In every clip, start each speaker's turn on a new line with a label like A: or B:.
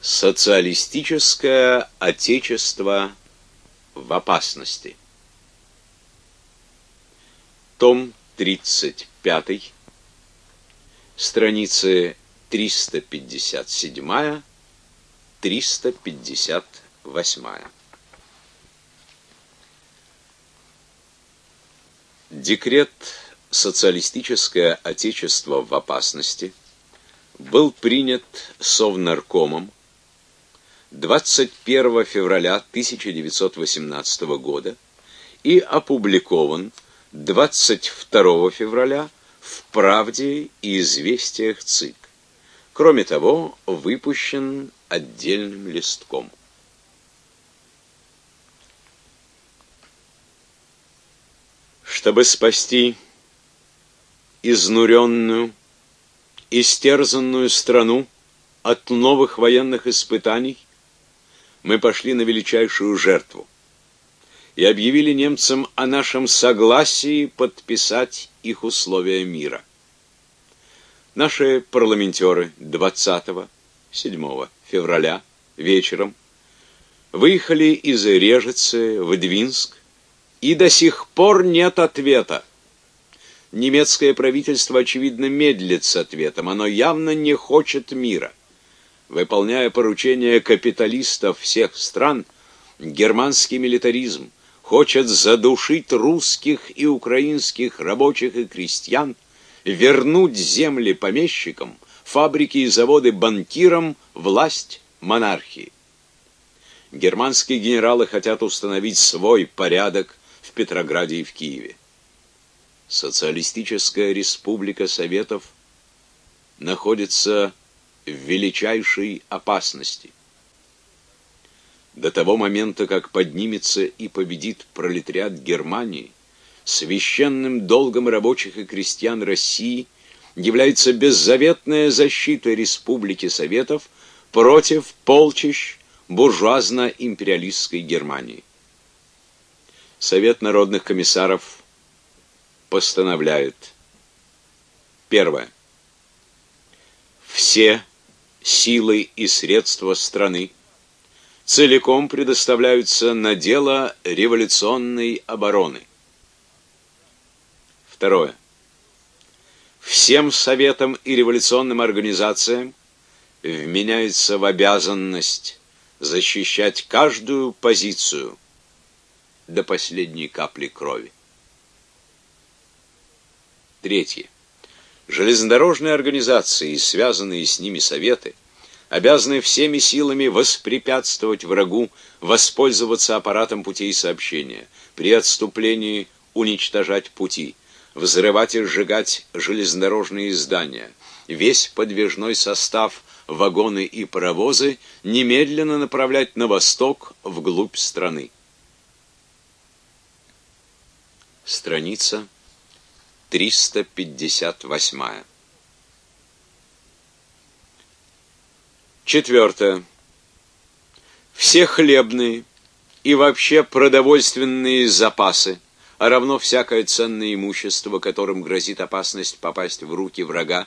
A: Социалистическое отечество в опасности. Том 35, страницы 357-358. Декрет «Социалистическое отечество в опасности» был принят Совнаркомом 21 февраля 1918 года и опубликован 22 февраля в «Правде» и «Известиях ЦИК». Кроме того, выпущен отдельным листком. Чтобы спасти изнуренную, истерзанную страну от новых военных испытаний, мы пошли на величайшую жертву и объявили немцам о нашем согласии подписать их условия мира. Наши парламентеры 20-7 февраля вечером выехали из Режицы в Двинск, и до сих пор нет ответа. Немецкое правительство, очевидно, медлит с ответом, оно явно не хочет мира выполняя поручения капиталистов всех стран, германский милитаризм хочет задушить русских и украинских рабочих и крестьян, вернуть земли помещикам, фабрики и заводы банкирам, власть монархии. Германские генералы хотят установить свой порядок в Петрограде и в Киеве. Социалистическая республика Советов находится в величайшей опасности. До того момента, как поднимется и победит пролетариат Германии, священным долгом рабочих и крестьян России является беззаветная защита Республики Советов против полчищ буржуазно-империалистской Германии. Совет народных комиссаров постановляет первое все силы и средства страны целиком предоставляются на дело революционной обороны. Второе. Всем советам и революционным организациям вменяется в обязанность защищать каждую позицию до последней капли крови. Третье. Железнодорожные организации и связанные с ними советы обязаны всеми силами воспрепятствовать врагу воспользоваться аппаратом путей сообщения, при отступлении уничтожать пути, взрывать и сжигать железнодорожные здания, весь подвижной состав, вагоны и паровозы немедленно направлять на восток, вглубь страны. Страница 358. Четвертое. Все хлебные и вообще продовольственные запасы, а равно всякое ценное имущество, которым грозит опасность попасть в руки врага,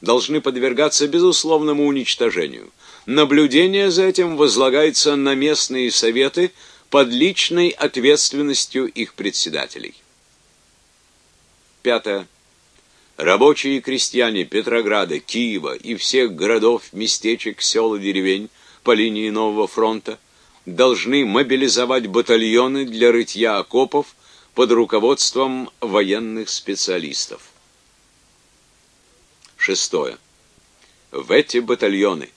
A: должны подвергаться безусловному уничтожению. Наблюдение за этим возлагается на местные советы под личной ответственностью их председателей. Пятое. Рабочие и крестьяне Петрограда, Киева и всех городов, местечек, сел и деревень по линии нового фронта должны мобилизовать батальоны для рытья окопов под руководством военных специалистов. Шестое. В эти батальоны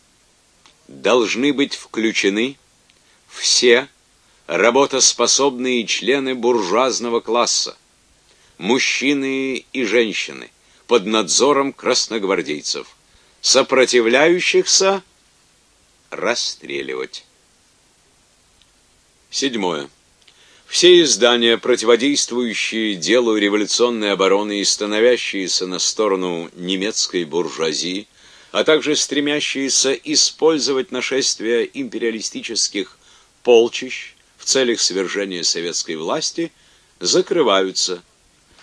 A: должны быть включены все работоспособные члены буржуазного класса, мужчины и женщины, под надзором красногвардейцев. Сопротивляющихся расстреливать. Седьмое. Все издания, противодействующие делу революционной обороны и становящиеся на сторону немецкой буржуазии, а также стремящиеся использовать нашествие империалистических полчищ в целях свержения советской власти, закрываются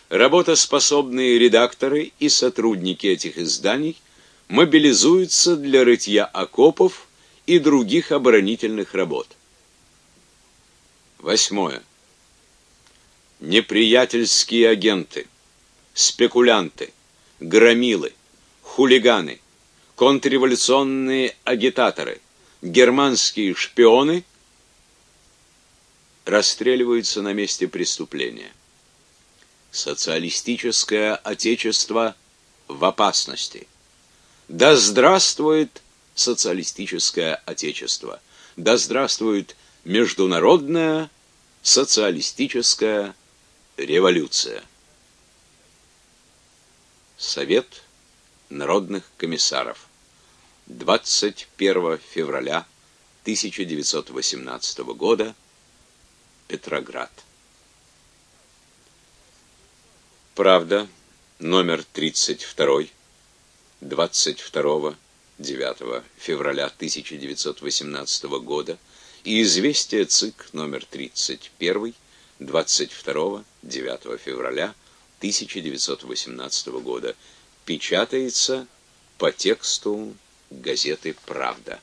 A: работоспособные редакторы и сотрудники этих изданий мобилизуются для рытья окопов и других оборонительных работ. Восьмое. Неприятельские агенты, спекулянты, громилы, хулиганы, контрреволюционные агитаторы, германские шпионы расстреливаются на месте преступления. Социалистическое отечество в опасности. Да здравствует социалистическое отечество. Да здравствует международная социалистическая революция. Совет народных комиссаров. 21 февраля 1918 года. Петроград. Правда, номер 32, 22 9 февраля 1918 года и известие ЦИК номер 31 22 9 февраля 1918 года печатается по тексту газеты «Правда».